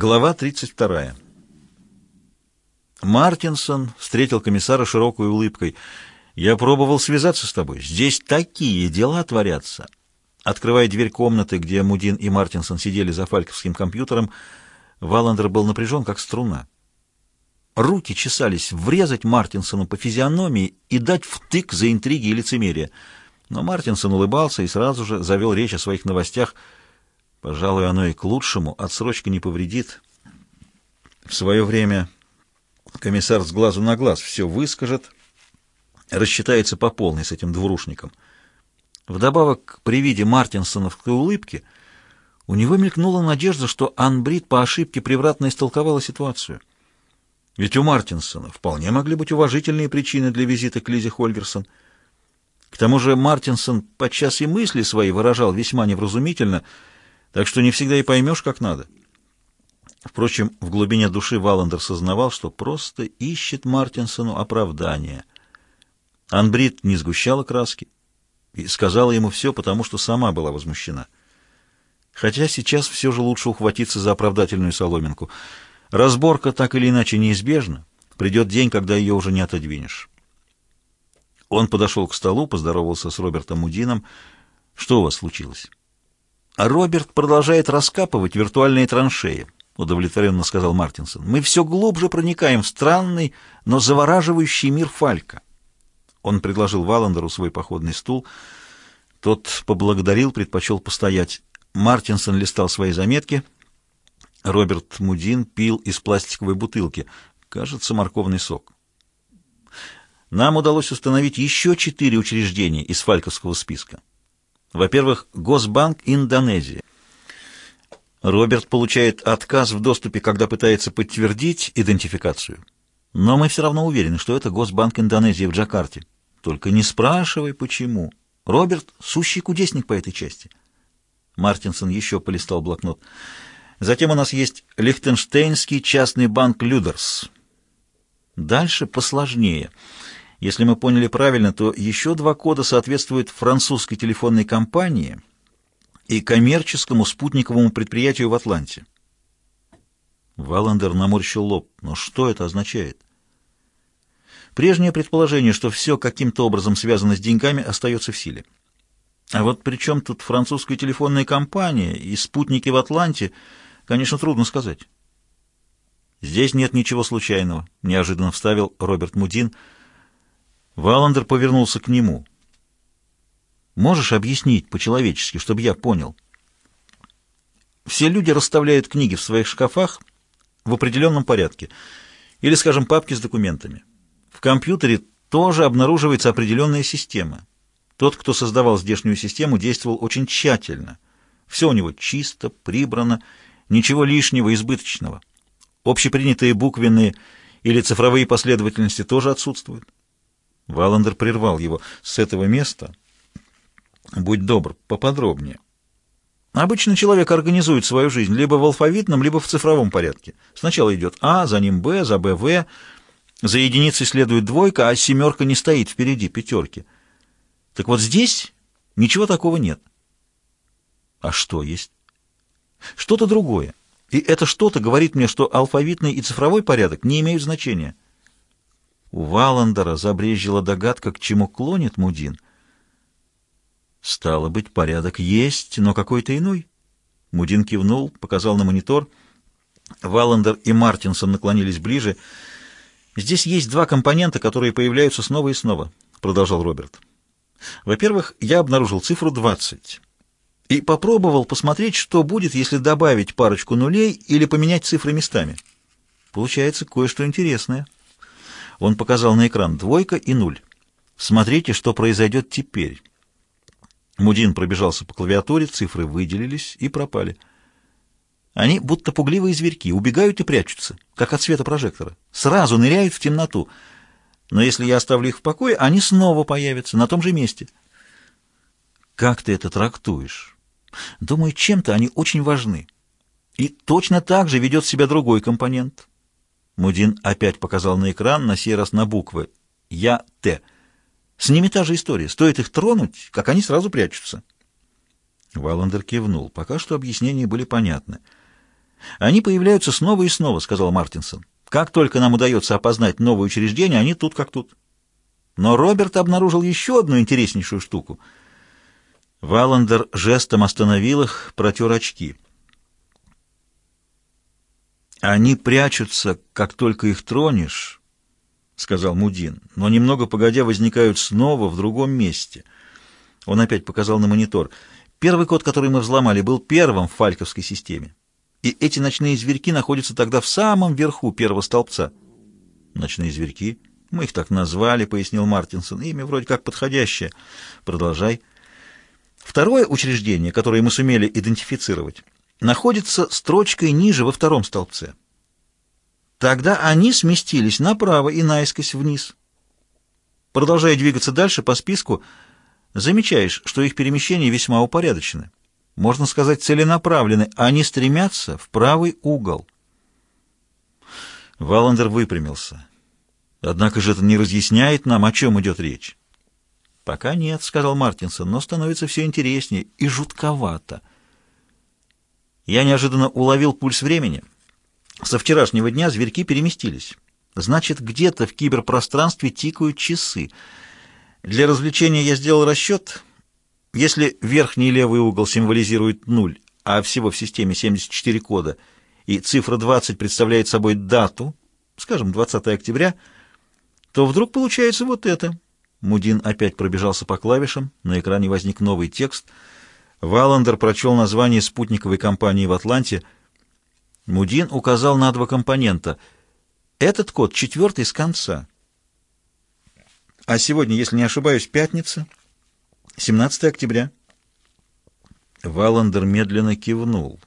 Глава 32. Мартинсон встретил комиссара широкой улыбкой. «Я пробовал связаться с тобой. Здесь такие дела творятся». Открывая дверь комнаты, где Мудин и Мартинсон сидели за фальковским компьютером, Валандер был напряжен, как струна. Руки чесались врезать Мартинсону по физиономии и дать втык за интриги и лицемерие. Но Мартинсон улыбался и сразу же завел речь о своих новостях – Пожалуй, оно и к лучшему, отсрочка не повредит. В свое время комиссар с глазу на глаз все выскажет, рассчитается по полной с этим двурушником. Вдобавок, при виде Мартинсоновской улыбки, у него мелькнула надежда, что Анбрид по ошибке превратно истолковала ситуацию. Ведь у Мартинсона вполне могли быть уважительные причины для визита к Лизе Хольгерсон. К тому же Мартинсон подчас и мысли свои выражал весьма невразумительно — так что не всегда и поймешь, как надо. Впрочем, в глубине души Валандер сознавал, что просто ищет Мартинсону оправдание. Анбрид не сгущала краски и сказала ему все, потому что сама была возмущена. Хотя сейчас все же лучше ухватиться за оправдательную соломинку. Разборка так или иначе неизбежна. Придет день, когда ее уже не отодвинешь. Он подошел к столу, поздоровался с Робертом Мудином. «Что у вас случилось?» Роберт продолжает раскапывать виртуальные траншеи, удовлетворенно сказал Мартинсон. Мы все глубже проникаем в странный, но завораживающий мир Фалька. Он предложил Валандеру свой походный стул. Тот поблагодарил, предпочел постоять. Мартинсон листал свои заметки. Роберт Мудин пил из пластиковой бутылки. Кажется, морковный сок. Нам удалось установить еще четыре учреждения из фальковского списка. Во-первых, Госбанк Индонезии. Роберт получает отказ в доступе, когда пытается подтвердить идентификацию. Но мы все равно уверены, что это Госбанк Индонезии в Джакарте. Только не спрашивай, почему. Роберт — сущий кудесник по этой части. Мартинсон еще полистал блокнот. Затем у нас есть Лихтенштейнский частный банк «Людерс». Дальше посложнее — если мы поняли правильно, то еще два кода соответствуют французской телефонной компании и коммерческому спутниковому предприятию в Атланте. Валандер наморщил лоб. Но что это означает? Прежнее предположение, что все каким-то образом связано с деньгами, остается в силе. А вот при чем тут французская телефонная компания и спутники в Атланте, конечно, трудно сказать. «Здесь нет ничего случайного», — неожиданно вставил Роберт Мудин — Валандер повернулся к нему. «Можешь объяснить по-человечески, чтобы я понял?» Все люди расставляют книги в своих шкафах в определенном порядке. Или, скажем, папки с документами. В компьютере тоже обнаруживается определенная система. Тот, кто создавал здешнюю систему, действовал очень тщательно. Все у него чисто, прибрано, ничего лишнего, избыточного. Общепринятые буквенные или цифровые последовательности тоже отсутствуют. Валандер прервал его. «С этого места, будь добр, поподробнее». Обычно человек организует свою жизнь либо в алфавитном, либо в цифровом порядке. Сначала идет А, за ним Б, за Б, В. За единицей следует двойка, а семерка не стоит впереди пятерки. Так вот здесь ничего такого нет. А что есть? Что-то другое. И это что-то говорит мне, что алфавитный и цифровой порядок не имеют значения. У Валандера забрежила догадка, к чему клонит Мудин. Стало быть, порядок есть, но какой-то иной. Мудин кивнул, показал на монитор. Валандер и Мартинсон наклонились ближе. «Здесь есть два компонента, которые появляются снова и снова», — продолжал Роберт. «Во-первых, я обнаружил цифру 20 и попробовал посмотреть, что будет, если добавить парочку нулей или поменять цифры местами. Получается кое-что интересное». Он показал на экран двойка и нуль. Смотрите, что произойдет теперь. Мудин пробежался по клавиатуре, цифры выделились и пропали. Они, будто пугливые зверьки, убегают и прячутся, как от света прожектора. Сразу ныряют в темноту. Но если я оставлю их в покое, они снова появятся на том же месте. Как ты это трактуешь? Думаю, чем-то они очень важны. И точно так же ведет себя другой компонент. Мудин опять показал на экран, на сей раз на буквы «Я Т». С ними та же история. Стоит их тронуть, как они сразу прячутся. Валандер кивнул. Пока что объяснения были понятны. Они появляются снова и снова, сказал Мартинсон. Как только нам удается опознать новое учреждение, они тут как тут. Но Роберт обнаружил еще одну интереснейшую штуку. Валандер жестом остановил их, протер очки. «Они прячутся, как только их тронешь», — сказал Мудин, «но немного погодя возникают снова в другом месте». Он опять показал на монитор. «Первый код, который мы взломали, был первым в фальковской системе. И эти ночные зверьки находятся тогда в самом верху первого столбца». «Ночные зверьки?» «Мы их так назвали», — пояснил Мартинсон. «Имя вроде как подходящее. Продолжай». Второе учреждение, которое мы сумели идентифицировать, находится строчкой ниже во втором столбце. Тогда они сместились направо и наискось вниз. Продолжая двигаться дальше по списку, замечаешь, что их перемещения весьма упорядочены. Можно сказать, целенаправлены. Они стремятся в правый угол. Валандер выпрямился. Однако же это не разъясняет нам, о чем идет речь. «Пока нет», — сказал Мартинсон, — «но становится все интереснее и жутковато». Я неожиданно уловил пульс времени. Со вчерашнего дня зверьки переместились. Значит, где-то в киберпространстве тикают часы. Для развлечения я сделал расчет. Если верхний левый угол символизирует нуль, а всего в системе 74 кода, и цифра 20 представляет собой дату, скажем, 20 октября, то вдруг получается вот это. Мудин опять пробежался по клавишам, на экране возник новый текст — Валандер прочел название спутниковой компании в Атланте. Мудин указал на два компонента. Этот код четвертый с конца. А сегодня, если не ошибаюсь, пятница, 17 октября. Валандер медленно кивнул.